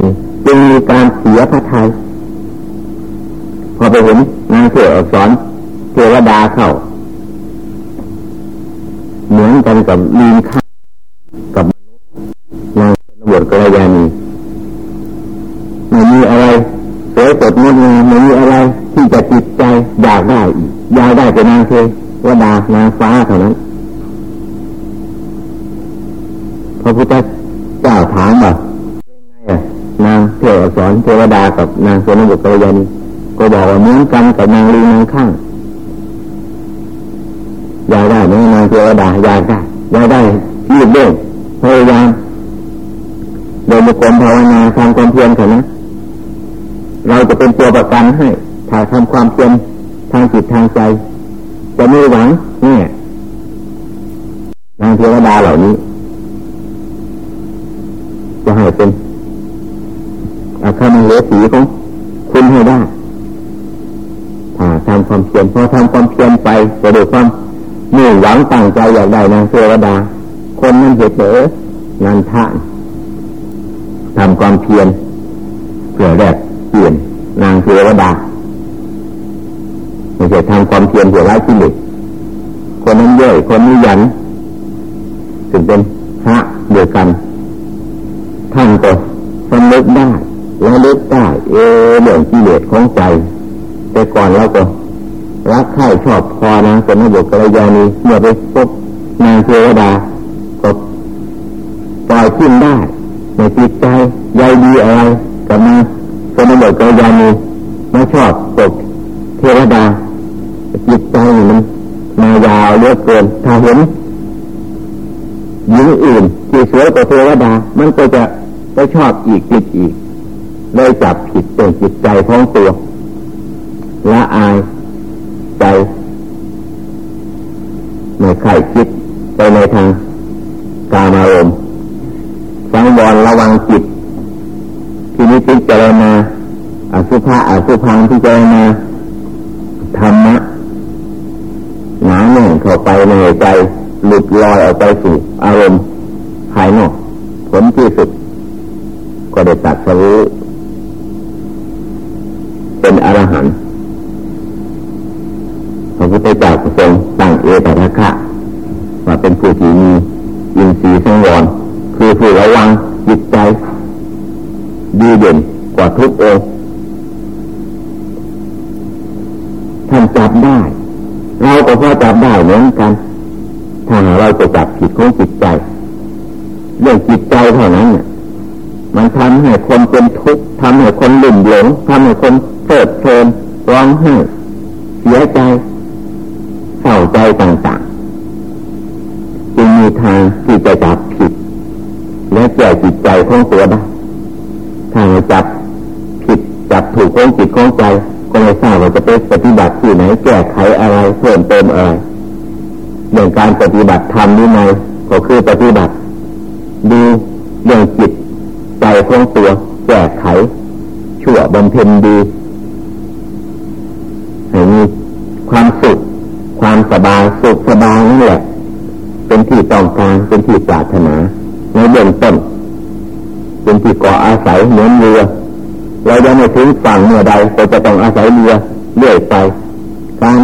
นีจึงมีการเสียพระทัยพอไปเห็นนางเสืออักษรเทวดาเข้าเหมือนกันกับลีนข้ากับมนุษย์นางบวชกัลยาณีไม่มีอะไรสวยสดงดงามไม่มีอะไรที่จะจิตใจอยากได้อีกอยากได้เป็นนางเทวดานางฟ้าเท่านั้นพระพุทธเจ้าถามว่า นางเทวสอนเทวดากับนางสนบุตรยานีก็บอกว่าเหมือนกันกับนางลีนางข้างอยากได้ไหมนางเทวดาอยากได้อยากได้รีบเร่งพยายามโดยมุขภาวนาทำความเพียรเถอะนะเราจะเป็นตัวประกันให้ถ่ายทำความเพียรทางจิตทางใจ จะไม่หวังเนี่ยนางเทวดาเหล่านี้ จะให้เป็น อาคามันเลสีของคุณให้ได้ถ้าทำความเพียรพอทำความเพียรไปจะดูความมุ่งหวังตั้งใจอยากได้นางเทวดา คนนั้นเหตุเผยงานท่านทำความเพียรเพื่อแรกเปลี่ยนนางเทวดาไม่ใช่ทำความเพียรเพื่อไล่ที่หนึ่งคนนั้นเย่อยคนนี้ยันถึงเป็นพระเดียวกันท่านก็สำนึกได้ ระลึกได้เออเรื่องกิเลสของใจ แต่ก่อนเราก็รักใคร่ชอบพอนะเป็นระบบกระยาณีเมื่อไปพบนางเทวดาก็ปล่อยทิ้งได้ในจิตใจใยดีอะไรกับนางเป็นระบบกระยาณีไม่ชอบตกเทวดาจิตใจมันมายาวเลือกเกินถ้าเห็นหญิงอื่นที่สวยกว่าเทวดา มันก็จะไปชอบอีกติดอีก เลยจับผิดเป็นจิตใจของตัวละอายใจไม่ไข่คิดไปในทางกามารมณ์สังวรระวังจิต ที่นี้พิจารณาอสุภะอสุพังพิจารณาธรรมะหนาแน่นเข้าไปในใจหลุดลอยออกไปสู่อารมณ์ภายนอกผลที่สุดก็ได้ตัดสู้ เป็นอรหันต์พระพุทธเจ้าทรงตั้งเอตระคะว่าเป็นผู้ที่มีอินทรีย์สังวรคือผู้ระวังจิตใจ ดีเด่นกว่าทุกองท่านจับได้ เราก็พอจับได้เหมือนกัน ถ้าเราจะจับผิดของจิตใจ เรื่องจิตใจเท่านั้นเนี่ยมันทำให้คนเป็นทุกข์ทำให้คนหลุ่มหลงทำให้คน เพลิดเพลินร้องไห้เสียใจเศร้าใจต่างๆจึงมีทางที่จะจับผิด และแก้จิตใจของตัวได้ถ้าจับผิดจับถูกของจิตของใจ ก็ไม่ทราบว่าจะไปปฏิบัติที่ไหนแก้ไขอะไรเพิ่มเติมอะไรเรื่องการปฏิบัติธรรมนี่ไงก็คือปฏิบัติดูเรื่องจิตใจของตัวแก้ไขชั่วบำเพ็ญดีให้มีความสุขความสบายสุขสบายนี่แหละเป็นที่ต้องการเป็นที่ปรารถนาในเบื้องต้นเป็นที่ก่ออาศัยเหมือนเรือเรายังไม่ถึงฝั่งเมื่อใดก็จะต้องอาศัยเรือเรื่อยไป การ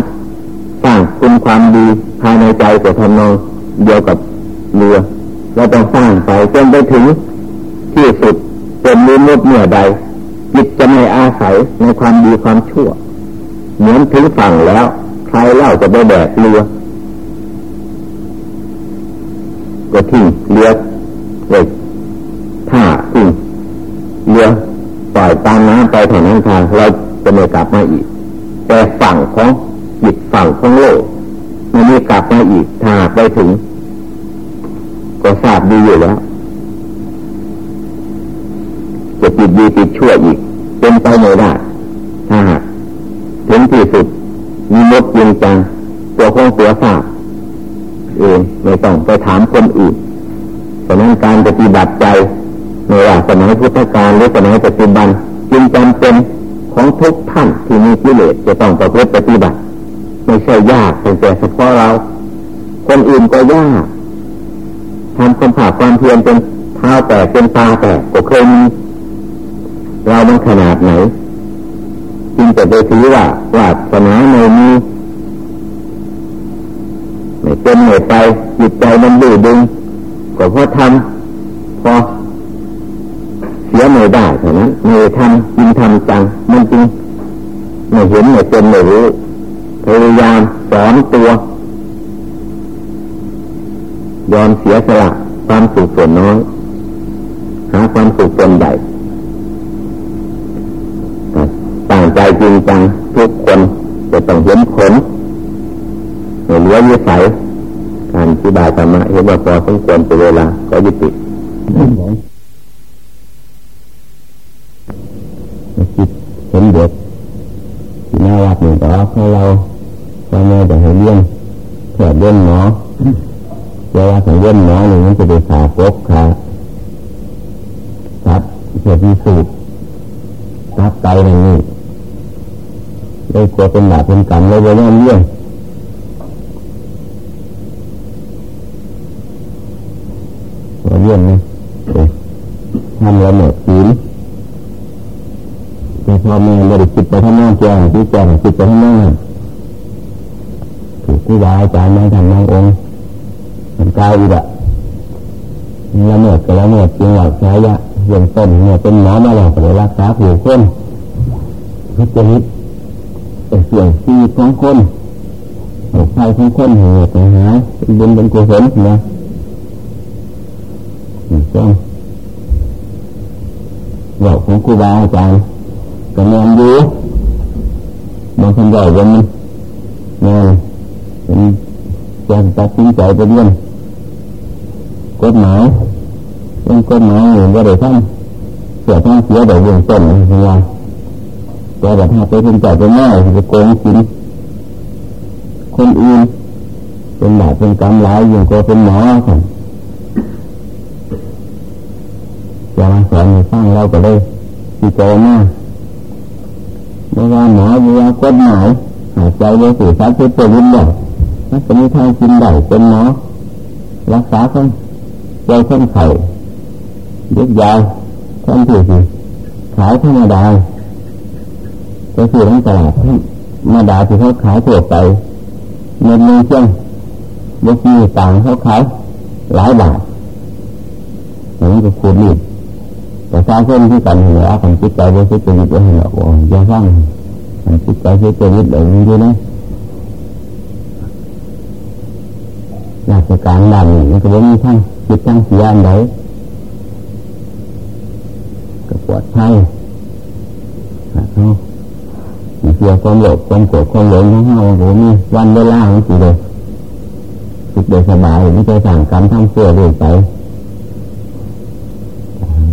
สร้างคุณความดีภายในใจก็ทำนองเดียวกับเรือเราต้องสร้างไปจนไปถึงที่สุดเป็นมืมุดเมื่อใดจิตจะไม่อาศัยในความดีความชั่ว เหมือนถึงฝั่งแล้ว ใครเล่าจะไปแบกเรือก็ทิ้งเรือเล็กถ้าทิ้งเรือปล่อยตามน้ำไปถนนทางเราจะไม่กลับมาอีก แต่ฝั่งของจิตฝั่งของโลก มันไม่กลับมาอีกถ้าไปถึง ก็ทราบดีอยู่แล้วจะติดดีติดชั่วอีก เป็นไปไม่ได้ถ้าถึงที่สุด มีมดจริงจังตัวของตัวทราบเองไม่ต้องไปถามคนอื่นฉะนั้นการปฏิบัติใจในว่าสมัยพุทธกาลหรือสมัยปัจจุบันจึงจำเป็นของทุกท่านที่มีกิเลสจะต้องประพฤติปฏิบัติ ไม่ใช่ยากแต่เฉพาะเรา คนอื่นก็ยากทำความผาความเพียรจนเท้าแตกเป็นตาแตกก็เคยมีเรามันขนาดไหนจึงจะไปถือว่าวาสนาไม่มีไม่เป็นไม่ไปจิตใจมันดื้อดึงก็เพราะทำพอเสียไม่ได้เท่านั้นไม่ทำยิงทำจังมันจริงไม่เห็นไม่เป็นไม่รู้ายามสอนตัว ยอมเสียสละความสุขส่วนน้อยหาความสุขส่วนใหญ่ต่างใจจริงจังทุกคนจะต้องเห็นผลมือลี้ยวิสัยการที่บายธรรมะเห็นว่าพอสมควรเป็เวลาก็ยุติจิตเห็นเด็กที่น่ารักหนึ่งต่อของเรา จะให้เลี้ยงเผื่อเลี้ยงหนอเวลาของเลี้ยนหนอหนึ่งมันจะไปสาพบขาครับเพื่อพิสูจน์รับใจใงนี้ไลยกลัวเป็นหลาเป็นกรรมเลยเวลาเลี้ยงเรื่องนี้ทำละหมดศีนแต่พอแม่ไม่ได้คิดไปข้างหน้าแจ้งที่แจ้งคิดไปข้มั่ง วิวาอาจารย์บางท่นบางองค์มันก้าวอีกอะละเมิดก็ละเมิดจริงหลักสายะยังต้นเนี่ยเป็นหมอมาหลอกเลยรักษาผิวคนทุจริตเป็นส่วนที่ของคนหัไใจของคนเหงื่ตุนะฮะบุญเป็นกุศลนะต้องหลอกของกูบาอาจารย์ก็แนมดูบางคนหลอกว่ามันแนม จะตัดสินใจไปเรื่องกฎหมายเรื่องกฎหมายหนึ่งก็ได้ท่านเสียท่านเสียแต่เรื่องต้นเวลาแต่แบบถ้าไปเป็นใจไปง่ายจะโกงกินคนอื่นเป็นบาปเป็นกรรมหลายอย่างกว่เป็นหมอครับจะมาสอนให้ฟังเราก็เลยที่โจมากม่อวาหมอเมื่วานกฎหมายหายใจเลยสื่อสารเพื่อตัวรุ่อเดียว มันจะมีทางกินได้เป็นหมอรักษาคนใจคนไข่เย็บยาวคนที่สิขายธรรมดาก็คือต้องตลาดมาดาที่เขาขายตัวไปเงินมีเช่นบางทีต่างเขาขายหลายบาทอย่างนี้ก็คูดรีบแต่สร้างเพิ่มที่กันเหลือของจิตใจเรื่อทธิ์จริตไว้ให้เราอย่าสร้างจิตใจเริสุทธิ์จริตเหลืออยู่นะ จการบ้านนี่มันก็บ่มีทั้งจิตทั้งเสียอันใดก็ปวดไข้เขาเสียความหลบความโกรธความหลงของเขาหรือมีวันเวลาของสิเลยสิขเดสบายหรือจะสั่งกรรมทำเสื่อเรื่อยไป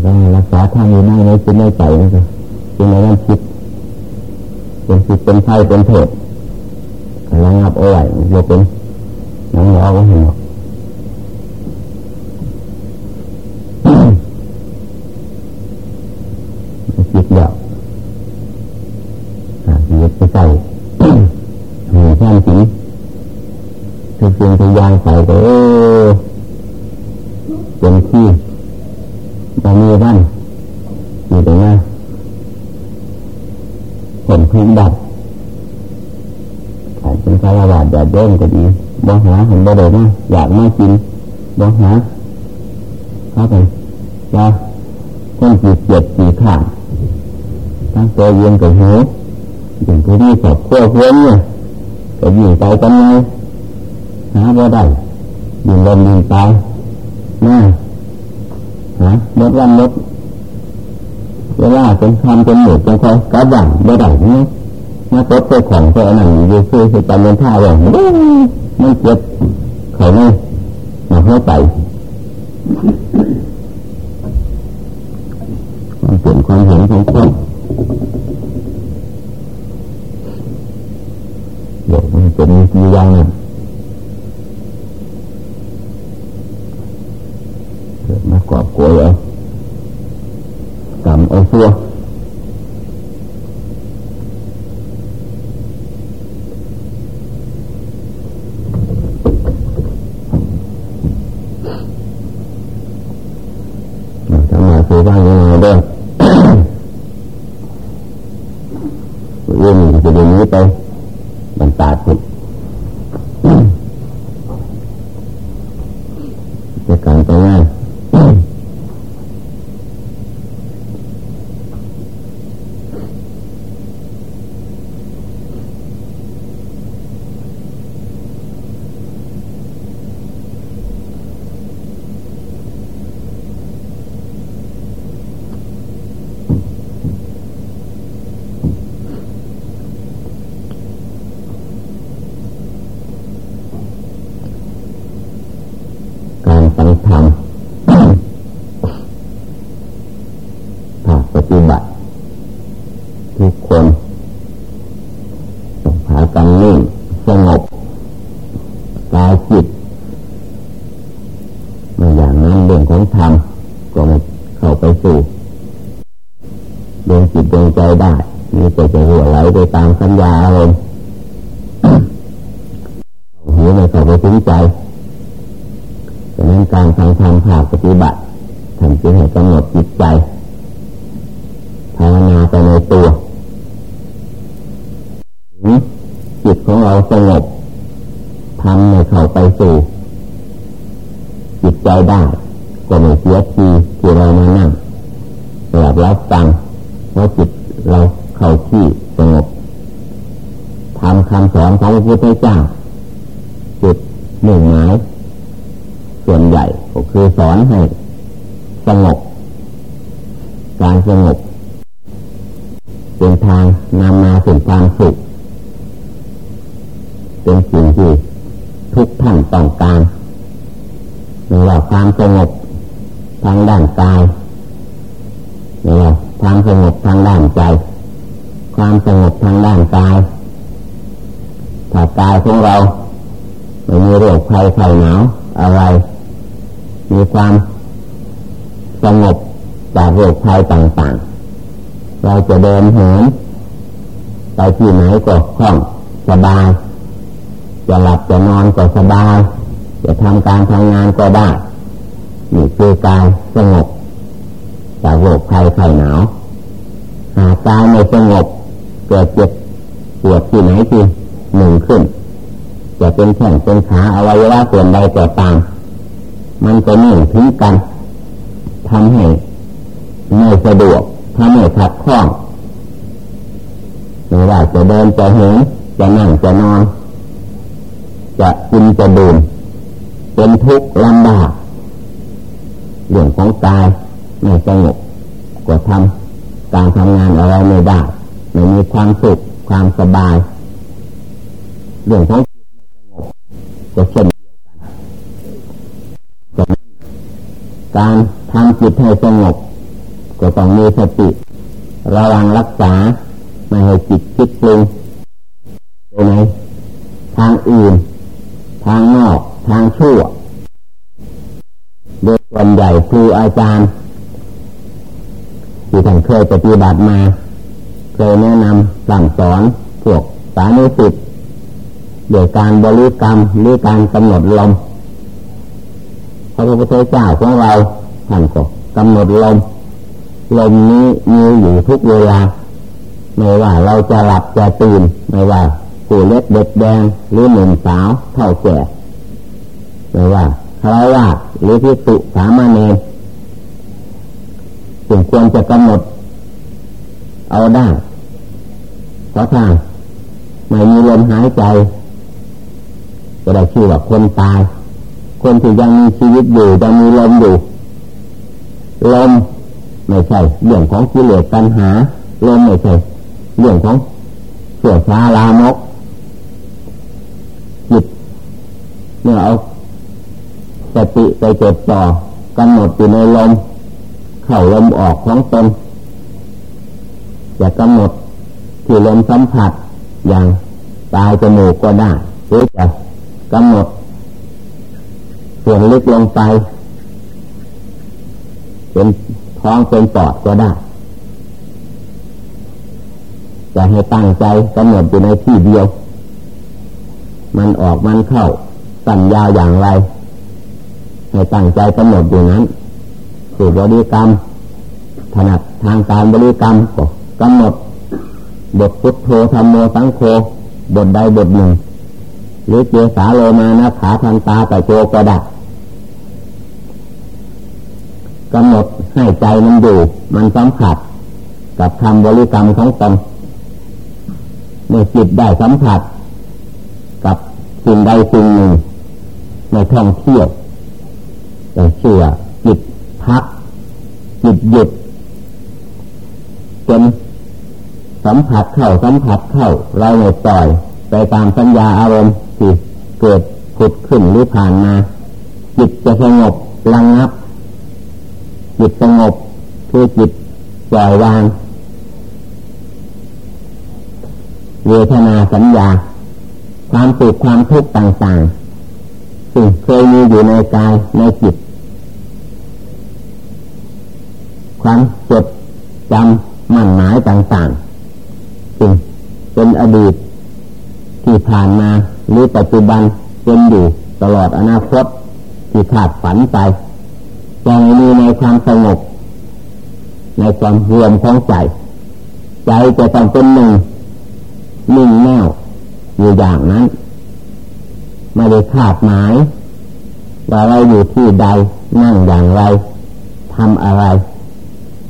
ได้รักษาทางอยู่ในในจิตในใจนี่ก็จึงในนั้นคิดเป็นจิตเป็นไฟเป็นเถิดระงับเอาไว้โยเป็นน้องเรอก็เห็นหรอก ใส่เด้อเต็มที่บามีบ้านอยู่ตรงนั้นผมพึงดับอาจเป็นข้าราวอยากเดิมก็ดีบ่หาผมไนบ่เดิมนะอยากไม่กินบ่หาเข้าไปว่าคนจีเจีบสีขาดตั้งตัวเย็นกับหูอย่างผู้ดีสอบขั้วเพื่อนเนี่ยก็อยู่ไปกันเไย หาบ่ได้ยินลมดินตายมาฮะลดวันลดเวลาจนคำเป็นหนุดเป็นเขากระด่างบ่ได้นี่มาตบตัวของตัวหนังอยู่ซื้อเหตารเดินท่าเลยไม่เก็บเขาไม่หนัเข้าไปความเปลี่ยนความเห็นของคนเดี๋มันเป็นมีอยังหง จิตของเราสงบทำให้เข้าไปสู่จิตใจได้ก็ไม่เสียทีที่เรามานั่งหลับรับฟังเพราะจิตเราเข้าที่สงบทำคำสอนของพระพุทธเจ้าจิตหนึ่งหมายส่วนใหญ่ก็คือสอนให้สงบการสงบเป็นทางนำมาสู่ความสุข เป็นสิ่งที่ทุกท่านต้องการไม่ว่าความสงบทางด้านกายไม่ว่าความสงบทางด้านใจ ความสงบทางด้านกายถ้ากายของเราไม่มีโรคภัยไข้หนาวอะไร มีความสงบจากโรคภัยต่างๆ เราจะเดินเหินไปที่ไหนก็คล่องสบาย จะหลับจะนอนก็สบาย จะทำการทำงานก็ได้นี่คือกายสงบจากโรคภัยไข้หนาวหากกายไม่สงบเกิดเจ็บปวดที่ไหนที่หนึ่งขึ้น จะเป็นแข้งเป็นขาอวัยวะส่วนใดก็ตางมันก็หนึ่งทิ้งกันทำให้ไม่สะดวกทำให้ขัดข้องไม่ว่าจะเดินจะเหินจะนั่งจะนอน จะกินจะดื่มเป็นทุกข์ลำบากเรื่องของกายไม่สงบก็ทำการทำงานอะไรไม่ได้ไม่มีความสุขความสบาย เรื่องของจิตไม่สงบก็เช่นการทำจิตให้สงบก็ต้องมีสติ ระวังรักษาไม่ให้จิตคิดปรุงไปในทางอื่น ทางนอกทางชั่วโดยส่วนใหญ่ครูอาจารย์ ที่ท่านเคยปฏิบัติมา เคยแนะนำสั่งสอนพวกสานุสิทธิ์โดยการบริกรรมหรือการกำหนดลมพระพุทธเจ้าของเราท่านก็กำหนดลมลมนี้มีอยู่ทุกเวลาไม่ว่าเราจะหลับจะตื่นไม่ว่า ผู้เล็กเด็กแดงหรือหนุ่มสาวเท่าแก่ไม่ว่าคารวะหรือพิสุสามเณรสมควรจะกำหนด เอาได้เพราะถ้าไม่มีลมหายใจจะได้ชื่อว่าคนตาย คนที่ยังมีชีวิตอยู่ยังมีลมอยู่ลมไม่ใช่เรื่องของกิเลสปัญหาลมไม่ใช่เรื่องของเสื่อชาลามกจิตเมื่อเอาสติไปจดต่อกำหนดอยู่ในลม เข้าลมออกของตนจะกำหนดที่ลมสัมผัสอย่างตายจมูกก็ได้หรือจะกำหนดส่วนลึกลงไปเป็นท้องเป็นปอดก็ได้จะให้ตั้งใจกำหนดอยู่ในที่เดียว มันออกมันเข้า สั่นยาวอย่างไรให้ตั้งใจกำหนดอยู่นั้นสูตรบริกรรมถนัดทางการบริกรรมก็กำหนดบทพุทโธธรรมโมสังโฆบทใดบทหนึ่ง หรือเจสาโลมานะขาทันตาแต่โจกระดับกำหนดให้ใจมันอยู่ มันสัมผัส กับคำบริกรรมของตนเมื่อจิตได้สัมผัส กับสิ่งใดสิ่งหนึ่ง ในท่องเที่ยวแต่เชื่อจิตพักจิตหยุดจนสัมผัสเข้าสัมผัสเข้าเราไม่ปล่อย ไปตามสัญญาอารมณ์ที่เกิดผุดขึ้นหรือผ่านมาจิตจะสงบระงับจิตสงบคือจิตปล่อยวางเวทนาสัญญา ความสุขความทุกข์ต่าง ๆ ซึ่งเคยมีอยู่ในกายในจิต ความจดจำมั่นหมายต่างๆซึ่งเป็นอดีต ที่ผ่านมาหรือปัจจุบันเป็นอยู่ตลอดอนาคตที่ขาดฝันไปจะมีในความสงบในความรวมของใจ ใจจะต้องเป็นหนึ่งนิ่งแน่วอยู่อย่างนั้น ไม่ได้ขาดหมายว่าเราอยู่ที่ใดนั่งอย่างไรทำอะไร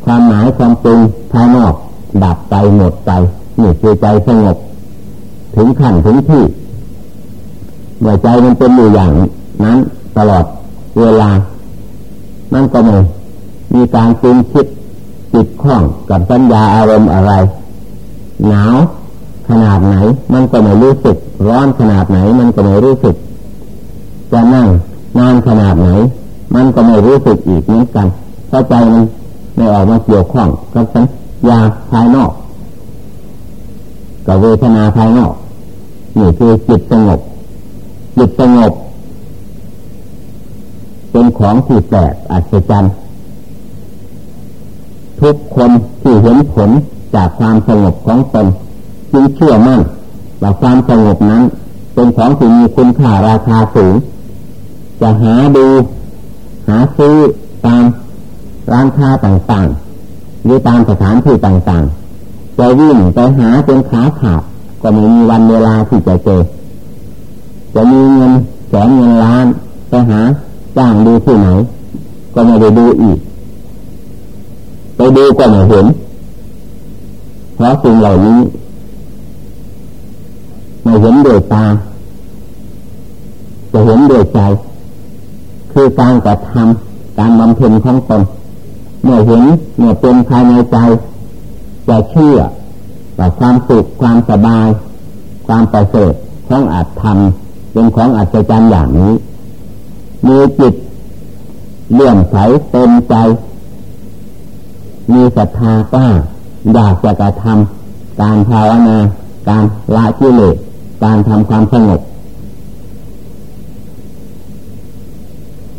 ความหมายความจริงภายนอก ดับไปหมดไปนี่คือใจสงบ ถึงขั้นถึงที่เมื่อใจมันเป็นอยู่อย่างนั้นตลอดเวลา มันก็ไม่มีการปรุงคิดจิตข้องกับสัญญาอารมณ์อะไร หนาว ขนาดไหน มันก็ไม่รู้สึก ร้อนขนาดไหน มันก็ไม่รู้สึกจะนั่งนานขนาดไหน มันก็ไม่รู้สึกอีกเหมือนกันเพราะใจมันไม่ออกมาเกี่ยวข้องกับสัญญาภายนอกกับเวทนาภายนอกนี่คือจิตสงบจิตสงบเป็นของที่แปลกอัศจรรย์ทุกคนที่เห็นผลจากความสงบของตน จึงเชื่อมั่นว่าความสงบนั้น เป็นของที่มีคุณค่าราคาสูง จะหาดู หาซื้อตามร้านค้าต่างๆหรือตามสถานที่ต่างๆจะวิ่งไปหาจนขาขาดก็ไม่มีวันเวลาที่จะเจอ จะมีเงินแสนเงินล้านไปหาจ้างดูที่ไหน ก็ไม่ได้ดูอีก ไปดูก็ไม่เห็น เพราะสิ่งเหล่านี้ ไม่เห็นด้วยตาจะเห็นด้วยใจ คือการกระทำการบำเพ็ญของตนเมื่อเห็นเมื่อเป็นภายในใจจะเชื่อว่าความสุขความสบาย ความประเสริฐของอาจทำเป็นของอัศจรรย์อย่างนี้ มีจิตเลื่อมใสเต็มใจ มีศรัทธากล้าอยากจะกระทำการภาวนาการละกิเลส การทำความสงบ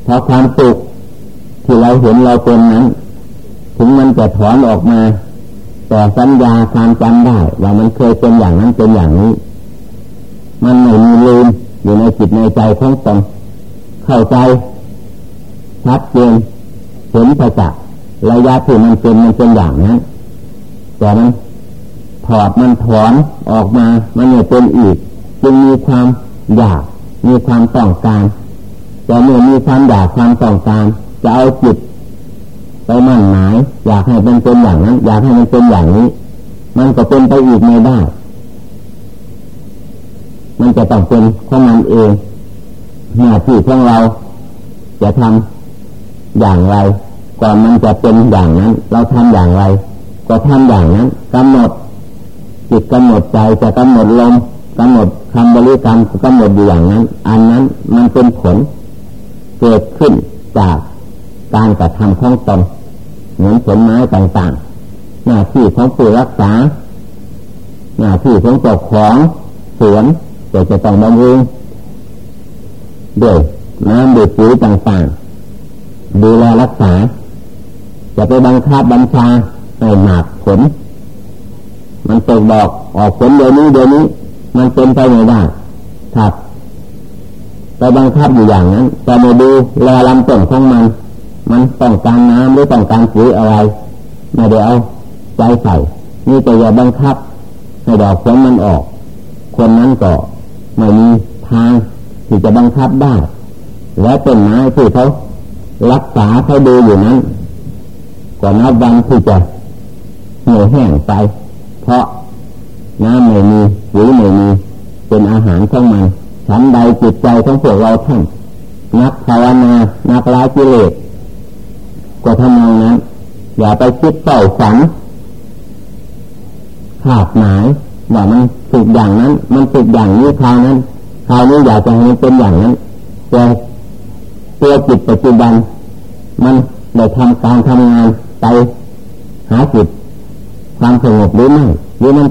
พอความสุขที่เราเห็นเราเป็นนั้น ถึงมันจะถอนออกมา แต่สัญญาความจำได้ว่ามันเคยเป็นอย่างนั้นเป็นอย่างนี้ มันไม่มีลืมอยู่ในจิตในใจของตนเข้าใจชัดเจนเห็นประจักษ์ระยะที่มันเป็นมันเป็นอย่างนั้นแต่มันถอดมันถอนออกมา มันไม่เป็นอีก จึงมีความอยาก มีความต้องการแต่เมื่อมีความอยากความต้องการจะเอาจิตไปมั่นหมายอยากให้มันเป็นอย่างนั้น อยากให้มันเป็นอย่างนี้ มันก็เป็นไปอีกไม่ได้ มันจะต้องเป็นของมันเองหน้าที่ของเรา จะทำอย่างไร ก่อนมันจะเป็นอย่างนั้น เราทำอย่างไร ก็ทำอย่างนั้นกำหนดจิตกำหนดใจจะกำหนดลม กำหนดคำบริกรรมกำหนดอยู่อย่างนั้น อันนั้นมันเป็นผล เกิดขึ้นจากการกระทำของตนเหมือนผลไม้ต่างๆ หน้าที่ของผู้รักษา หน้าที่ของเจ้าของสวนก็จะต้องบำรุงด้วยน้ำด้วยปุ๋ยต่างๆ ดูแลรักษา จะไปบังคับบัญชาให้หนักผล มันตกดอกออกผลเดี๋ยวนี้เดี๋ยวนี้ มันเป็นไปไม่ได้ถ้าไปบังคับอยู่อย่างนั้นแต่มาดูแลลำต้นของมัน มันต้องการน้ำหรือต้องการปุ๋ยอะไรไม่ได้เอาใจใส่นี่แต่อย่าบังคับให้ดอกผลมันออก คนนั้นก็ไม่มีทางที่จะบังคับได้ และต้นไม้ที่เขารักษาเขาดูอยู่นั้นก็นับวันที่จะเหี่ยวแห้งไป เพราะ น้ำไม่มีหรือไม่มีเป็นอาหารของมันฉันใดจิตใจของพวกเราท่านนักภาวนานักละกิเลสก็ทำนองนั้น อย่าไปคิดเต่าฝันขาดหมายว่ามันสุกอย่างนั้น มันสุกอย่างนี้คราวนั้นคราวนี้อยากจะให้มันเป็นอย่างนั้นแต่ตัวจิตปัจจุบัน มันได้ทำการทำงานไปหาจิตความสงบหรือไม่หรือมัน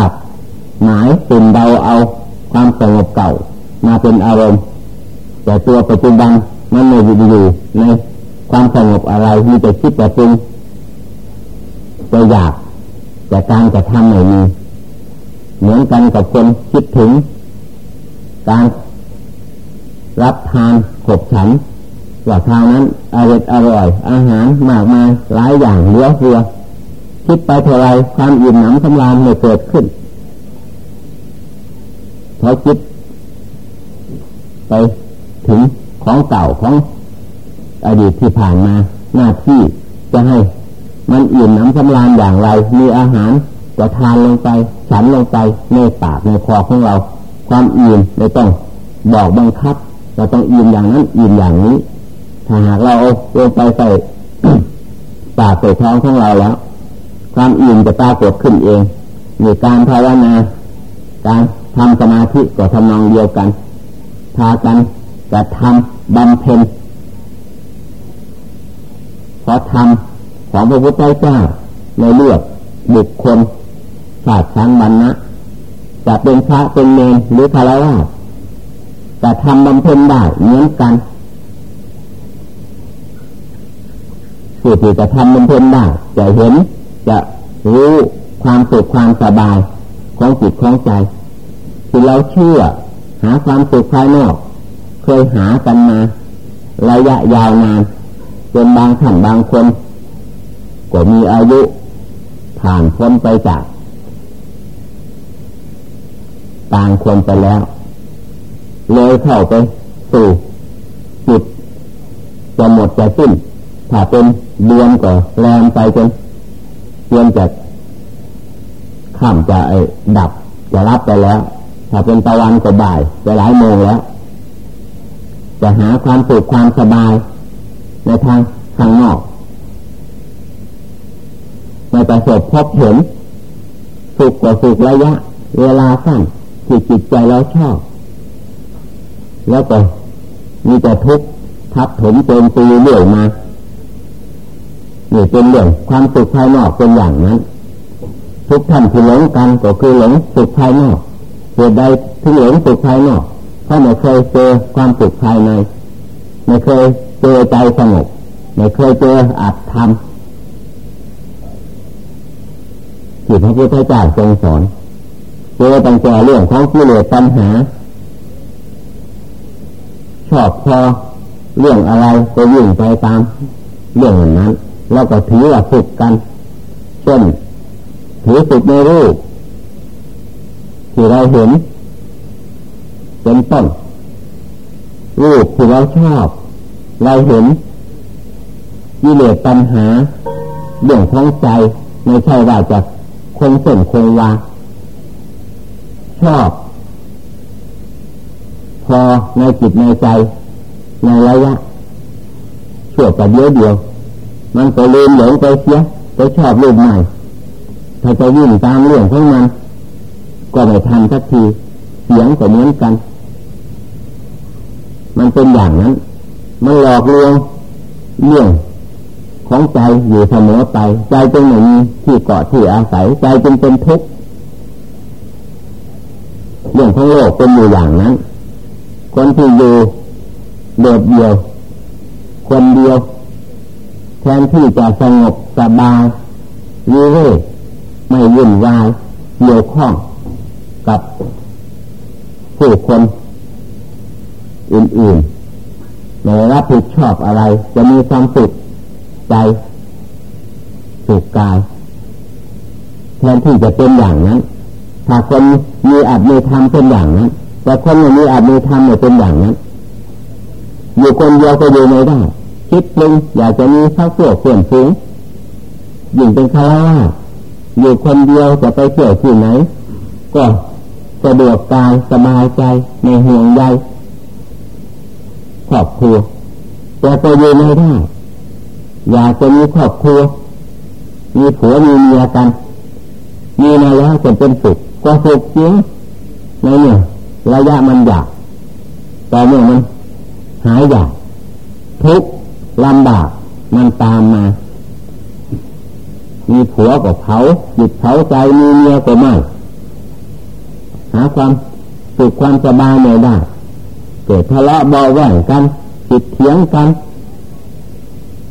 าดหมายตื่นเดาเอาความสงบเก่า มาเป็นอารมณ์ แต่ตัวปัจจุบันมันไม่อยู่ในความสงบอะไรมีแต่คิดแต่ปรุงจะอยากแต่การจะทำไม่มีเหมือนกันกับคนคิดถึง การรับทานขบฉันว่าทางนั้นอร่อยอร่อย อาหารมากมายหลายอย่างเลือเฟือ คิดไปเท่าไรความอิ่มหนำสำราญไม่เกิดขึ้นเพราะคิดไปถึงของเก่าของอดีตที่ผ่านมาหน้าที่จะให้มันอิ่มน้ำสำราญอย่างไร มีอาหารจะทานลงไป ฉันลงไปในปากในคอของเรา ความอิ่มไม่ต้องบอกบังคับ เราต้องอิ่มอย่างนั้นอิ่มอย่างนี้ ถ้าหากเราเอาลงไปใส่ปากใส่ท้องของเราแล้ว ความอิ่มจะปรากฏขึ้นเองมีการภาวนาการทำสมาธิก็ทำนองเดียวกัน พากันจะทำบำเพ็ญพอทำของพระพุทธเจ้าในเลือกบุคคลศาสตร์ชั้นบรรณะจะเป็นพระเป็นเนรหรือคารวะแต่ทำบำเพ็ญได้เหมือนกันผู้ที่จะทำบำเพ็ญได้จะเห็น จะรู้ความสุขความสบายของจิตของใจที่เราเชื่อ หาความสุขภายนอก เคยหากันมา ระยะยาวนานจนบางท่านบางคนก็มีอายุ ผ่านพ้นไปจากต่างคนไปแล้ว เลยเข้าไปสู่จุดจะหมดจะสิ้น ถ้าเป็นเดือนก็แรงไปจน เดือนจะข้ามจะดับจะรับไปแล้ว ถ้าเป็นตะวันก็บ่ายจะหลายโมงแล้ว จะหาความสุขความสบาย ในทางข้างนอกในประสบพบเห็นสุขกว่าสุขระยะ เวลาสั้นที่จิตใจเราชอบ แล้วก็มีแต่ทุกข์ทับถมเต็มตีเรื่อยมา นี่เป็นเรื่องความสุขภายนอกเป็นอย่างนั้น ทุกท่านที่หลงกันก็คือหลงสุขภายนอกเหตุใดที่หลงสุขภายนอกเพราะไม่เคยเจอความสุขภายในไม่เคยเจอใจสงบไม่เคยเจออัตธรรมที่พระพุทธเจ้าทรงสอนเจอตั้งแต่เรื่องของกิเลสปัญหา ชอบพอเรื่องอะไรก็ยิ่งไปตาม เรื่องนั้น แล้วก็ถือว่าสุขกันเช่นถือสุขในรูปที่เราเห็นเป็นต้นรูปที่เราชอบ เราเห็นกิเลสปัญหาเรื่องของใจไม่ใช่ว่าจะคงเส้นคงวาชอบ พอในจิตในใจ ในระยะชั่วแต่เดียวเดียว มันก็ลืมหลงไปเสียไปชอบรูปใหม่ถ้าจะวิ่งตามเรื่องของมันก็ไม่ทันสักทีเสียงก็เหมือนกัน มันเป็นอย่างนั้น มันหลอกลวงเรื่องของใจอยู่เสมอไป ใจจึงไม่มีที่เกาะที่อาศัย ใจจึงเป็นทุกข์เรื่องของโลกเป็นอยู่อย่างนั้น คนที่อยู่โดดเดี่ยว คนเดียว แทนที่จะสงบสบายวิเวกไม่วุ่นวายเกี่ยวข้องกับผู้คนอื่นๆไม่รับผิดชอบอะไร จะมีความสุขใจสุขกายแทนที่จะเป็นอย่างนั้น ถ้าคนมีอาจมีธรรมเป็นอย่างนั้นแต่คนไม่มีอาจมีธรรมไม่เป็นอย่างนั้นอยู่คนเดียวก็อยู่ไม่ได้ คิดปรุงอยากจะมีข้าวเกี่ยวเพื่อนฝูงยิ่งเป็นคารวะอยู่คนเดียวจะไปเที่ยวที่ไหน ก็สะดวกกายสบายใจในห่วงใยครอบครัวแต่ไปอยู่ไม่ได้อยากจะมีครอบครัว มีผัวมีเมียกัน มีมาแล้วจะเป็นสุขก็สุขจริงในเนี่ยระยะมันอยากแต่เมื่อมันหายอยากทุกข์ ลำบากมันตามมา มีผัวกับเขาจิตเขาใจมีเมียก็ไม่หาความสุขความสบายไม่ได้เกิดทะเลาะเบาแหว่งกันจิตเถียงกัน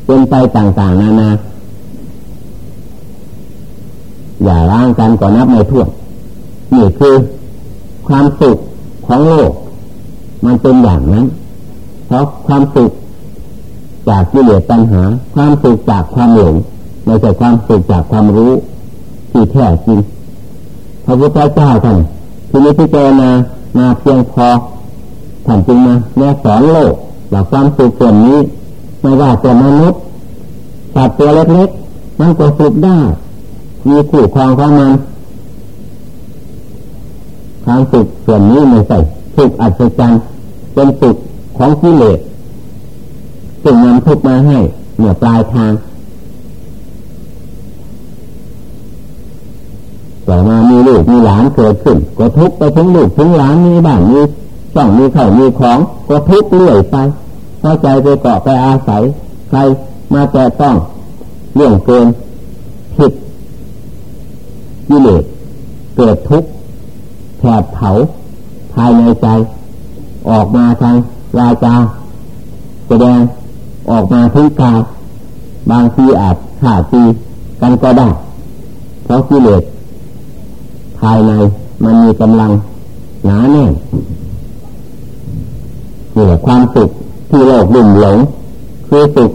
เป็นไปต่างๆนานา อย่าล้างกันก่อนนับไม่ถ้วนนี่คือความสุขของโลก มันเป็นอย่างนั้น เพราะความสุข จากกิเลสตัณหา ความสุขจากความหลงไม่ใช่ความสุขจากความรู้ที่แท้จริงพระพุทธเจ้าท่านที่นี้พิจารณามาเพียงพอท่านจึงมาแนะสอนโลกว่าความสุขส่วนนี้ไม่ว่าจะมนุษย์สัตว์ตัวเล็กๆมันก็สุขได้ มีคู่ครองของมันความสุขส่วนนี้ไม่ใช่สุขอัศจรรย์เป็นสุขของกิเลส ซึ่งนำทุกมาให้เหนือปลายทางต่อมามีลูกมีหลานเกิดขึ้น ก็ทุกไปถึงลูกถึงหลานมีบ้านมีช่องมีเข่ามีของ ก็ทุกเรื่อยไปเข้าใจไปเกาะไปอาศัย ใครมาแต่ต้องเรื่องเกินผิดกิเลสเกิดทุกข์แผดเผาภายในใจ ออกมาทางวาจาแสดง ออกมาทั้งกายบางทีอาจขาดตีกันก็ได้ เพราะกิเลสภายในมันมีกำลังหนาแน่นนี่แหละความสุขที่โลกลุ่มหลง คือสุข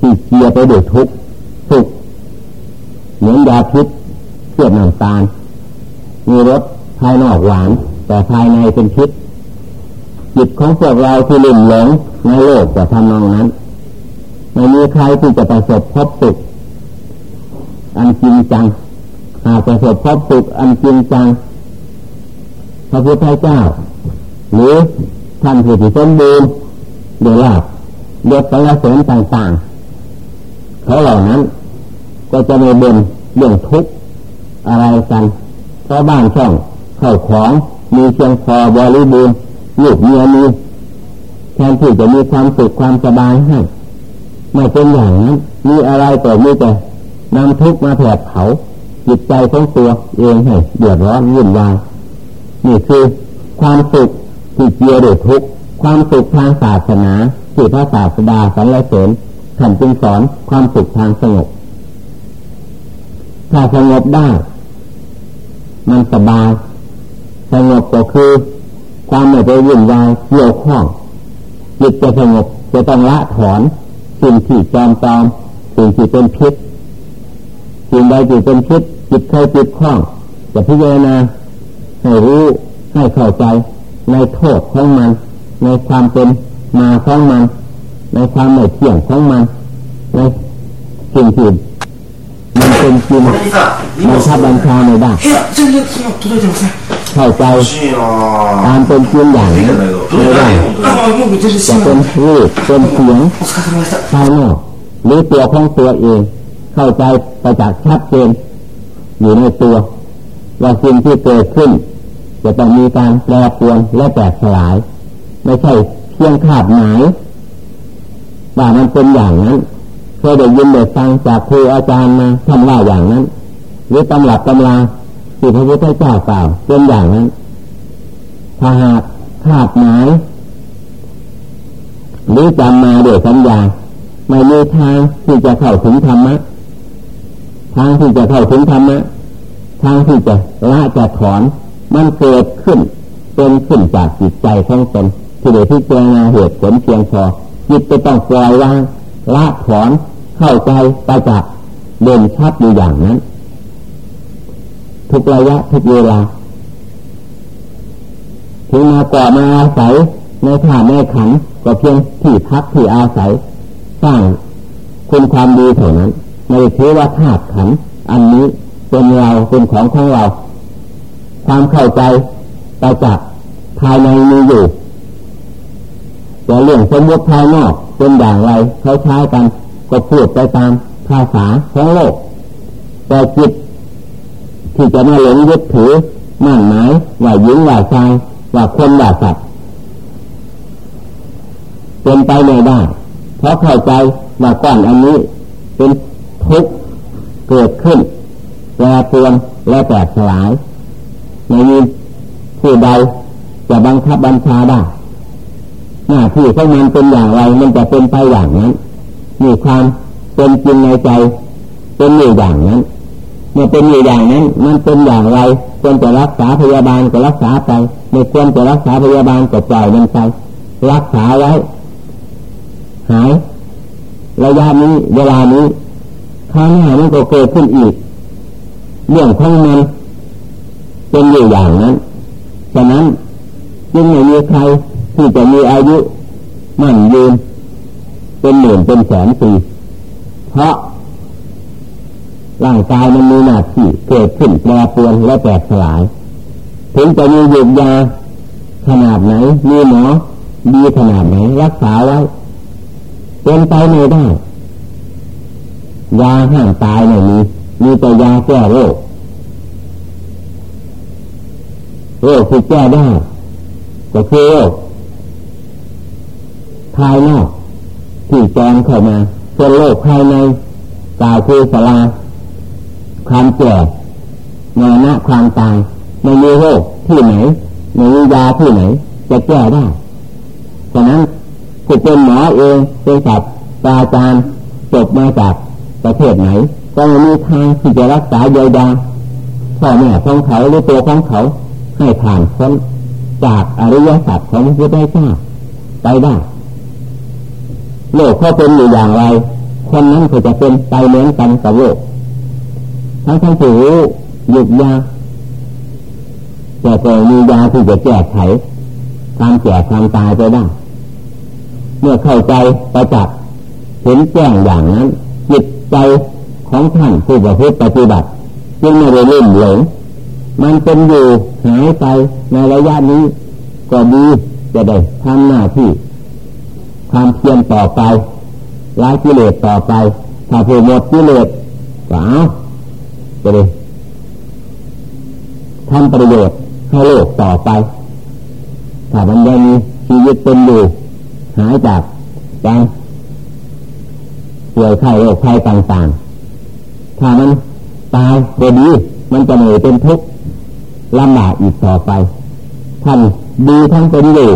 ที่เกียไปด้วยทุกข์สุขเหมือนยาพิษเทียบน้ำตาลมีรสภายนอกหวาน แต่ภายในเป็นพิษ จิตของพวกเราที่ลุ่มหลงในโลกจะทำนองนั้นไม่มีใครที่จะประสบพบสุขอันจริงจังหากประสบพบสุขอันจริงจังพระพุทธเจ้า หรือท่านผู้ที่สมบูรณ์เดือดร้อนเดือดร้อนเสริมต่างๆเขาเหล่านั้น ก็จะไม่บ่นเรื่องทุกข์อะไรกันเพราะบ้านช่องเข้าของมีเชียงพอบริบูรณ์ ลูกเมียมีแทนที่จะมีความสุขความสบายให้ไม่เป็นอย่างนั้นมีอะไรต่อมีแต่นำทุกข์มาแผดเผาจิตใจของตัวเองให้เดือดร้อนวุ่นวายนี่คือความสุขที่เกี่ยวด้วยทุกข์ความสุขทางศาสนาที่พระศาสดาสรรเสริญท่านจึงสอนความสุขทางสงบถ้าสงบได้ มันสบายสงบก็คือ ความไม่ไปวุ่นวายเกี่ยวข้องจิตจะสงบจะต้องละถอนสิ่งที่จอมปลอมสิ่งที่เป็นพิษสิ่งใดที่เป็นพิษจิตเคยจิตข้องจะพิจารณาให้รู้ให้เข้าใจในโทษของมัน ในความเป็นมาของมัน ในความไม่เที่ยงของมันในสิ่งที่มันเป็นจริงมันทับบัญชาไม่ได้ เข้าใจตามเป็นจริงอย่างนี้ไม่ได้จะเป็นรูปเป็นเสียงภายนอกหรือตัวของตัวเอง เข้าใจประจักษ์ชัดเจนอยู่ในตัวว่าสิ่งที่เกิดขึ้น จะต้องมีการแปรปรวนและแตกสลาย ไม่ใช่เพียงขาดหมายว่ามันเป็นอย่างนั้นเคยได้ยินได้ฟังจากครูอาจารย์มาทำว่าอย่างนั้น หรือตำหลับตำรา ที่พระพุทธเจ้ากล่าวเป็นอย่างนั้นถ้าหากขาดหมายหรือจำมาโดยสัญญาไม่มีทางที่จะเข้าถึงธรรมะทางที่จะเข้าถึงธรรมะทางที่จะละจะถอน มันเกิดขึ้นเป็นขึ้นจากจิตใจของตนที่ได้พิจารณาเหตุผลเพียงพอจิตจะต้องปล่อยวางละถอนเข้าใจไปจากเด่นชัดอยู่อย่างนั้น ทุกระยะทุกเวลาถึงมาก่อมาอาศัยในฐานในขันก็เพียงที่พักที่อาศัยสร้างคุณความดีเท่านั้นไม่ถือว่าธาตุขันอันนี้เป็นเราเป็นของของเรา ความเข้าใจประจักษ์ภายในมีอยู่แต่เรื่องสมมติภายนอกเป็นอย่างไรเขาใช้กันก็พูดไปตามภาษาของโลกแต่จิต ที่จะมาหลงยึดถือมั่นหมายว่าหญิงว่าชายว่าคนว่าสัตว์เป็นไปไม่ได้ เพราะเข้าใจว่าก้อนอันนี้เป็นทุกข์เกิดขึ้นแปรปรวนและแตกสลายไม่มีผู้ใดจะบังคับบัญชาได้หน้าที่ของมันเป็นอย่างไรมันจะเป็นไปอย่างนั้นมีความเป็นจริงในใจเป็นอยู่อย่างนั้น เมื่อเป็นอยู่อย่างนั้น มันเป็นอย่างไรควรจะรักษาพยาบาลก็รักษาไปไม่ควรจะรักษาพยาบาลก็ปล่อยมันไปรักษาไว้หายระยะนี้เวลานี้ข้างหน้ามันก็เกิดขึ้นอีก เรื่องของมันเป็นอยู่อย่างนั้นฉะนั้นจึงไม่มีใครที่จะมีอายุมั่นยืนเป็นหมื่นเป็นแสนปีเพราะ ร่างกายมันมีหน้าที่เกิดขึ้นแปรปรวนและแตกสลาย ถึงจะมียุกยาขนาดไหน มีหมอดีขนาดไหน รักษาไว้เป็นไปไม่ได้ ยาห้ามตายไม่มีมีแต่ยาแก้โรคโรคที่แก้ได้ก็คือโรคภายนอกที่แจงเข้ามาส่วนโรคภายในกล่าวคือสลา ความแก่มรณะความตายไม่มีโรคที่ไหนไม่มียาที่ไหน จะแก้ได้ฉะนั้นผู้เป็นหมอเองเป็นศาสตราจารย์จบมาจากประเทศไหน ก็ม่มีทางที่จะรักษาเยียวยาพ่อแม่ของเขาหรือตัวของเขาให้ผ่านพ้นจากอริยสัจของพระพุทธเจ้าไปได้โลกเขาเป็นอยู่อย่างไร คนนั้นก็จะเป็นไปเหมือนกันกับโลก ทั้งทั้งที่รู้หยุดยาแต่ก็มียาที่จะแก้ไขความแก่ความตายไปได้ เมื่อเข้าใจประจักษ์เห็นแจ้งอย่างนั้นจิตใจของท่านผู้ประพฤติปฏิบัติจึงไม่ได้เล่นหลงมันเป็นอยู่หายไปในระยะนี้ ก็ดีจะได้ทำหน้าที่ความเพียรต่อไปละกิเลสต่อไป ถ้าเพื่อหมดกิเลสก็เอา จะได้ทำประโยชน์ให้โลกต่อไป ถ้ามันยังมีชีวิตเป็นอยู่หายจากการป่วยไข้โรคภัยต่างๆ ถ้ามันตายก็ดีมันจะไม่เป็นทุกข์ลำบากอีกต่อไป ท่านดีทั้งเป็นอยู่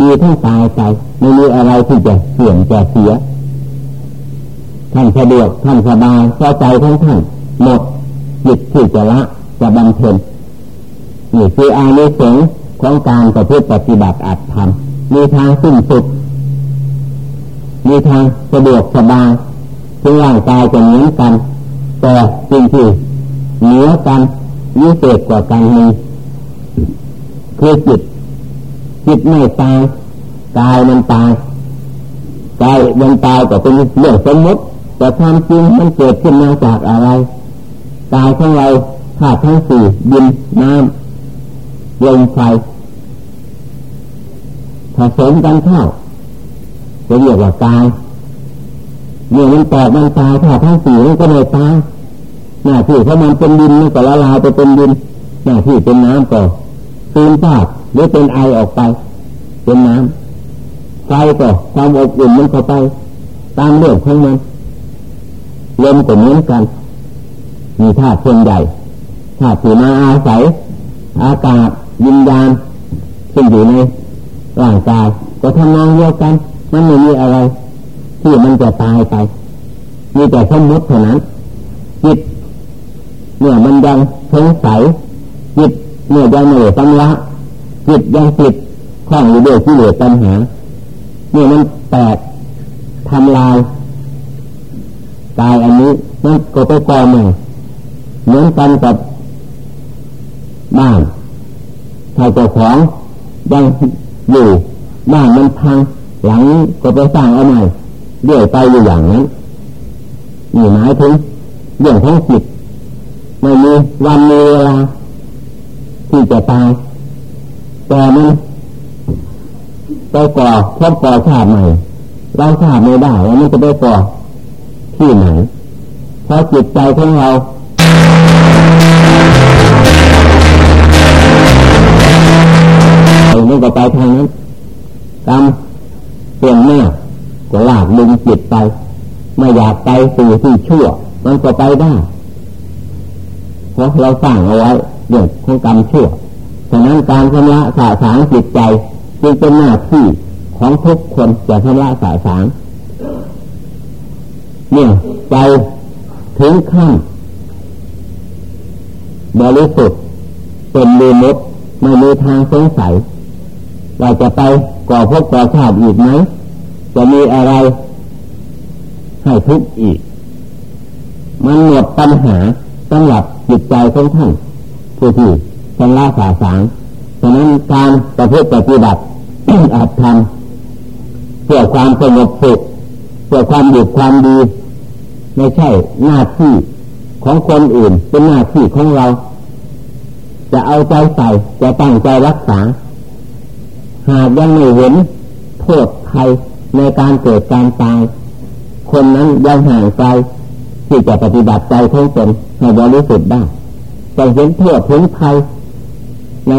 ดีทั้งตายไปไม่มีอะไรที่จะเสื่อมจะเสีย ท่านสะดวกท่านสบายพอใจทั้งท่านหมด จิตที่จะละจะบำเพ็ญนี่คืออานิสงส์ของการประพฤติปฏิบัติอัตธรรมมีทางสิ้นสุด มีทางสะดวกสบายถึงร่างกายจะเหมือนกัน แต่จริงที่เหนือกันวิเศษกว่ากันมีคือจิตจิตไม่ตายกายมันตายกายมันตายก็เป็นเรื่องสมมติ แต่ความจริงมันเกิดขึ้นมาจากอะไร กายของเราธาตุทั้งสี่ดินน้ำลมไฟผสมกันเข้าจะเรียกว่ากายเมื่อมันแตกมันตายธาตุทั้งสี่มันก็ไม่ตายหน้าที่เพราะมันเป็นดินมันก็ละลายไปเป็นดิน หน้าที่เป็นน้ำก็ซึมซาบหรือเป็นไอออกไป เป็นน้ำไฟก็ความอบอุ่นมันเข้าไป ตามเรื่องของมันลมก็เหมือนกัน มีธาตุเช่นใหญ่ธาตุที่มาอาศัย อากาศยินยานซึ่งอยู่ในร่างกายก็ทำงานเดียวกัน มันไม่มีอะไร ที่มันจะตายไป มีแต่สมมติเท่านั้นจิตเนี่ยมันยังสงสัยจิตเนี่ยยังไม่ได้ตำละจิตยังติดข้องอยู่ด้วยที่เหลือปัญหาเนี่ยมันแตกทำลายกายอันนี้มันก็ไปก่อใหม่ เหมือนกันกับบ้านถ้าเจ้าของยังอยู่บ้านมันพังหลังก็ไปสร้างเอาใหม่เรื่อยไปอยู่อย่างนั้นนี่หมายถึงเรื่องของจิตไม่มีวันมีเวลาที่จะตายแต่มันไปก่อพบก่อชาติใหม่เราทราบไม่ได้ว่ามันจะไปก่อที่ไหนเพราะจิตใจของเรา กรรมเปลี่ยนแม่ก็ลากดึงจิตไป ไม่อยากไปสู่ที่ชั่ว มันก็ไปได้เพราะเราสร้างเอาไว้เรื่องของกรรมชั่วฉะนั้นการชำระสาสางจิตใจจึงเป็นหน้าที่ของทุกคนจะชำระสาสางเนี่ยใจถึงขั้นบริสุทธิ์เป็นมีมุดไม่มีทางสงสัย เราจะไปก่อพบก่อชาติอีกไหมจะมีอะไร ให้ทุกข์อีก มันหมดปัญหาสำหรับจิตใจของท่านผู้ที่ชำระสาสางฉะนั้นการประพฤติปฏิบัติอาจทำเพื่อความสงบสุขเพื่อความดีความดี ไม่ใช่หน้าที่ของคนอื่น เป็นหน้าที่ของเรา จะเอาใจใส่จะตั้งใจรักษา หากยังไม่เห็นโทษภัยในการเกิดการตาย คนนั้นยังห่างไกลที่จะปฏิบัติใจของตนให้บริสุทธิ์ได้จะเห็นโทษถึงภัยใน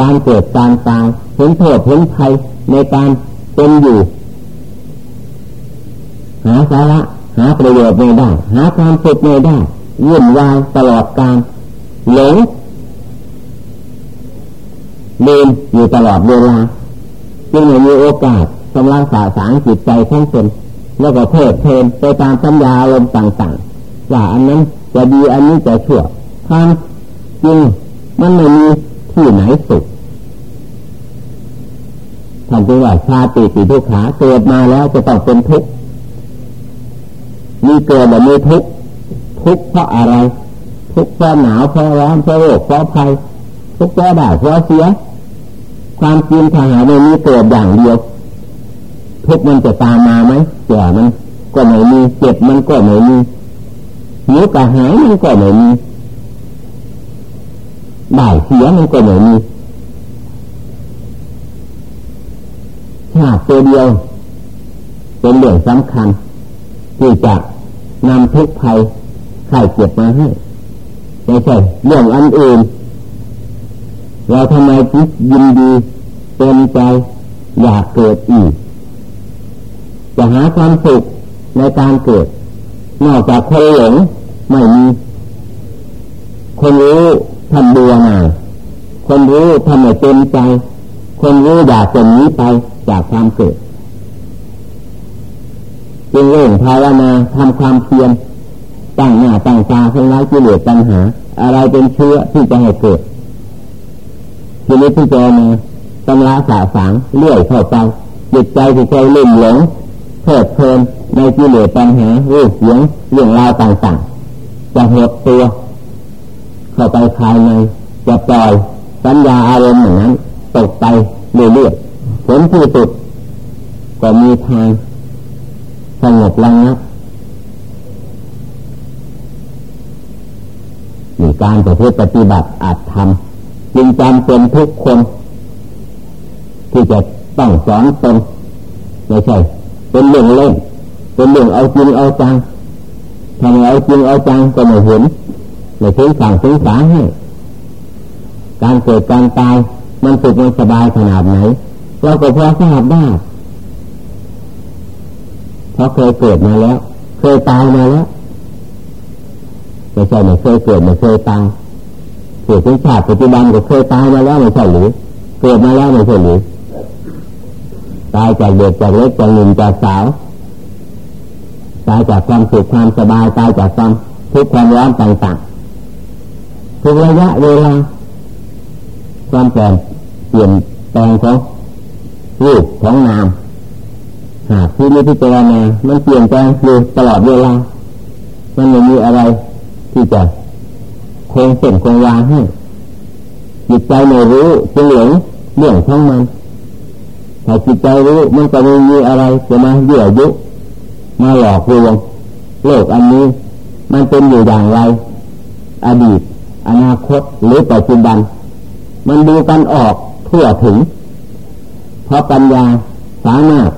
การเกิดการตายเห็นโทษเห็นภัยในการเป็นอยู่ หาสาระหาประโยชน์ไม่ได้ หาความสุขไม่ได้วุ่นวายตลอดการหลง ลืมอยู่ตลอดเวลาจึงไม่มีโอกาสสำลังสาสางจิตใจทั้งตนแล้วก็เพลิดเพลินไปตามสัญญาอารมณ์ต่างๆว่าอันนั้นจะดีอันนี้จะชั่วความจริงมันไม่มีที่ไหนสุขท่านจึงว่าชาติปีทุกขาเกิดมาแล้วจะต้องเป็นทุกข์มีเกิดแบบมีทุกข์ทุกข์เพราะอะไร ทุกข์เพราะหนาวเพราะร้อนเพราะโรคเพราะภัย ทุกข์เพราะได้เพราะเสีย ความจริงถ้าหาไม่มีเกิดอย่างเดียวทุกมันจะตามมาไหมแก่มันก็ไม่มีเจ็บมันก็ไม่มีหิวกระหายมันก็ไม่มีได้เสียมันก็ไม่มีชาติตัวเดียว เป็นเรื่องสำคัญที่จะนำทุกภัยไข้เจ็บมาให้ไม่ใช่เรื่องอันอื่น เราทำไมจิตยินดีเต็มใจอยากเกิดอีกจะหาความสุขในการเกิด นอกจากคนหลงไม่มีคนรู้ทำบัวมาคนรู้ทำให้เต็มใจ คนรู้อยากจะหนีไปจากความเกิดจึงเร่งภาวนาทำความเพียรตั้งหน้าตั้งตาเพื่อไล่กิเลสปัญหา อะไรเป็นเชื้อที่จะให้เกิด ทีนี้ที่เจอมาตำราสาสางเลื่อยเข้าไปจิตใจที่เคยลุ่มหลงเพลิดเพลินในกิเลสปัญหารูปเสียงเรื่องราวต่างๆจะหดตัว เข้าไปภายในจะปล่อยสัญญาอารมณ์อย่างนั้นตกไปเรื่อยๆผลที่สุดก็มีทางสงบระงับมีการประพฤติปฏิบัติอาจทำ จึงจำเป็นทุกคน ที่จะต้องสอนตนไม่ใช่ เป็นเรื่องเล่น เป็นเรื่องเอาจริงเอาจังทำเอาจริงเอาจังก็ไม่เห็นไม่ถึงสั่งถึงสาให้การเกิดการตายมันสุขมันสบายขนาดไหนเราก็พอทราบได้เพราะเคยเกิดมาแล้ว เคยตายมาแล้วไม่ใช่ไม่เคยเกิดไม่เคยตาย เกิดเป็นชาติปัจจุบันก็เคยตายมาแล้วไม่ใช่หรือเกิดมาแล้วไม่ใช่หรือตายจากเด็กจากเล็กจากหนุ่มจากสาวตายจากความสุขความสบายตายจากความทุกข์ความร้อนต่างๆทุกระยะเวลาความแปลเปลี่ยนแปลงของรูปของนามหากที่นี้พิจารณามันเปลี่ยนแปลงอยู่ตลอดเวลามันไม่มีอะไรที่จะ คงเส้นคงวาให้จิตใจไม่รู้จึงหลงเรื่องทั้งมันถ้าจิตใจรู้มันก็ไม่มีอะไรจะมาเยื่อยุมาหลอกลวงโลกอันนี้ มันเป็นอยู่อย่างไร อดีต อนาคตหรือปัจจุบัน มันดูกันออกทั่วถึง เพราะปัญญาสามารถ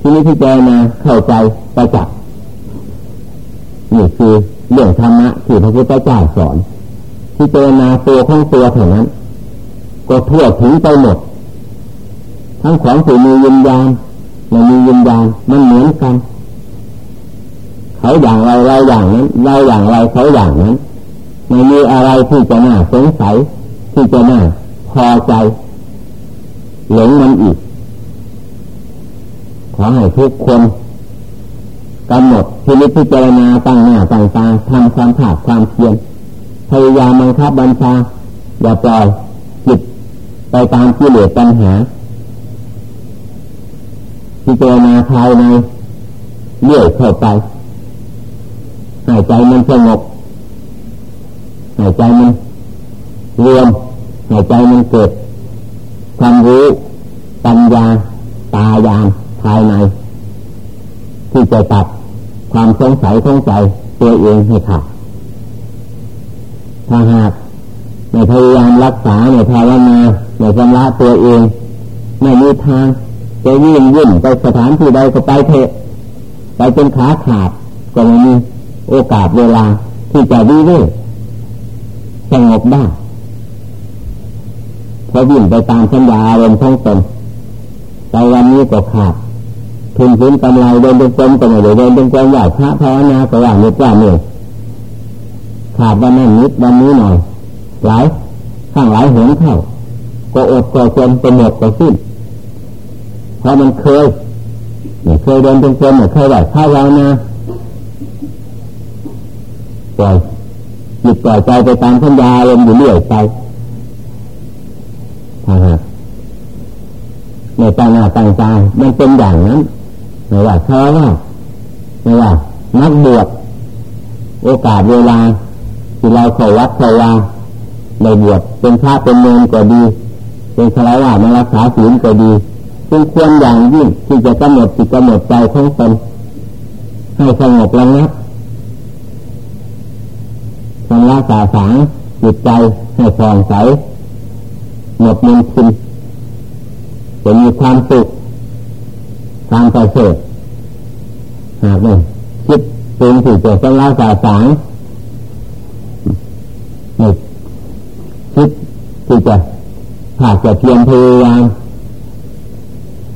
ที่นี้ที่เจนาเข้าใจประจักษ์นี่คือเรื่องธรรมะที่พระพุทธเจ้าสอน ที่เจนาตัวของตัวเท่านั้น ก็ทั่วถึงไปหมด ทั้งของที่มียินญาณไม่มียินญาณมันเหมือนกัน เขาอย่างเราเราอย่างนั้นเราอย่างเราเขาอย่างนั้นไม่มีอะไรที่จะน่าสงสัยที่จะน่าพอใจหลงมันอีก ขอให้ทุกคนกำหนดพินิจพิจารณาตั้งหน้าตั้งตาทำความผาดความเพียร พยายามบังคับบัญชาอย่าปล่อยจิตไปตามกิเลสปัญหาพิจารณาภายในเลื่อยเข้าไปหายใจมันสงบหายใจมันรวมหายใจมันเกิดความรู้ปัญญาตายานภายใน ที่จะตัดความสงสัยสงใจตัวเองให้ขาด ถ้าหากในพยายามรักษาในภาวนาในชำระตัวเองไม่มีทางจะยิ่งยิ่งไปสถานที่ใดก็ไปเถอะไปเป็นขาขาดก็ไม่มีโอกาสเวลาที่จะดีเวยสงบได้พอวิ่งไปตามสัญญาอารมณ์ของตนแต่วันนี้ก็ขาดทุนทุนกำไรเดินเป็นกลมก็ไม่ได้เดินเป็นกลมไหวพระภาวนาก็ว่าเมื่อว่าเมื่อ ขาดวันนั้นนิดวันนี้หน่อยหลายข้างหลายหนเข้าก็อดก็จนเป็นหมดก็สิ้นเพราะมันเคยเนี่ยเคยเดินเป็นเนี่ยเคยไหวพระภาวนาปล่อยจิตปล่อยใจไปตามสัญญาลมอยู่เรื่อยไปถ้าหากในตาหน้าต่างใจมันเป็นอย่างนั้นไม่ว่าเธอว่าไม่ว่านักบวชโอกาสเวลา ที่เราเข้าวัดเข้าวาในบวชเป็นพระเป็นเนรก็ดี เป็นคารวะมารักษาศีลก็ดีจึงควรอย่างยิ่งที่จะกำหนดจิตกำหนดใจของตนให้สงบระงับชำระสาสางจิตใจให้ฟองใสหมดมันทินจะมีความสุขความประเสริฐหากไม่คิดเป็นสิ่งจะชำระสาสางไม่คิด ที่จะหากจะเพียรพยายาม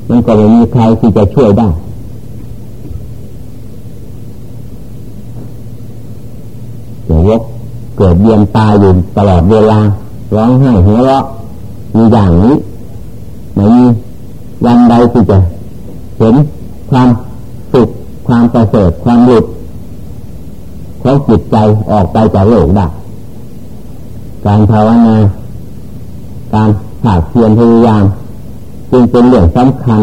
มันก็ไม่มีใครที่จะช่วยได้จะยกเกิดเบียนตายอยู่ตลอดเวลาร้องไห้หัวเราะมีอย่างนี้ไม่มีวันใดที่จะเห็นความสุขความประเสริฐความหลุดของจิตใจออกไปจากโลกได้การภาวนา การผาดเพียรพยายาม จึงเป็นเรื่องสำคัญ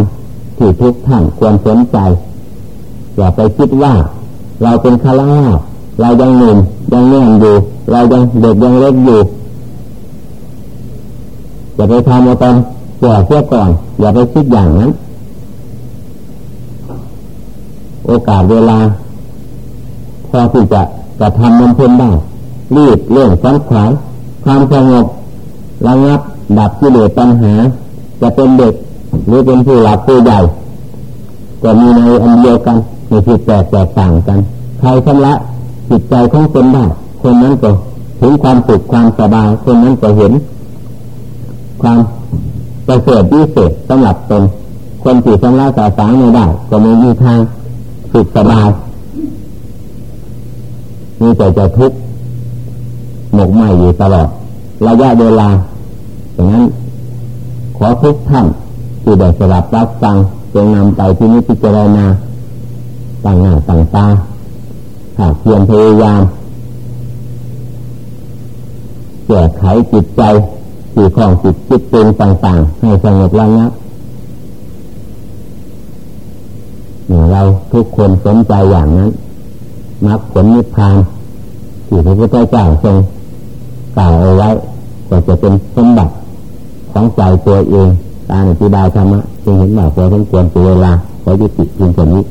ที่ทุกท่านควรสนใจ อย่าไปคิดว่า เราเป็นคารวะเรายังหนุ่มยังแน่นอยู่ เรายังเด็กยังเล็กอยู่อย่าไปทำเอาตอนแก่เสียก่อน อย่าไปคิดอย่างนั้น โอกาสเวลา พอที่จะจะทำมันเพิ่มได้รีบเรื่องสังขารความสงบระงับ ดับกิเลสปัญหา จะเป็นเด็ก หรือเป็นผู้หลักผู้ใหญ่ก็มีในอันเดียวกันในผิดแตกแตกต่างกัน ใครชำระจิตใจของตนได้คนนั้นก็ถึงความสุขความสบายคนนั้นก็เห็น ความประเสริฐพิเศษสำหรับตนคนที่ชำระสาสางไม่ได้ก็ไม่มีทางสุขสบายมีแต่จะทุกข์หมกไหมอยู่ตลอดระยะเวลา ดังนั้น ขอทุกท่านที่ได้สลับรับฟังจงนำไปที่นิพพานาต่างหน้าต่างตาหากเพียรพยายามแก้ไขจิตใจที่ของจิตจิตเป็นต่างๆ ให้สงบระงับเราทุกคนสนใจอย่างนั้นมรรคผลนิพพานที่พระพุทธเจ้าทรงกล่าวเอาไว้ก็จะเป็นสมบัติ ของใจตัวเองตาในที่ดาวธรรมะจึงเห็นว่าพอสมควรตัวเวลาขอยุติเพียงแค่นี้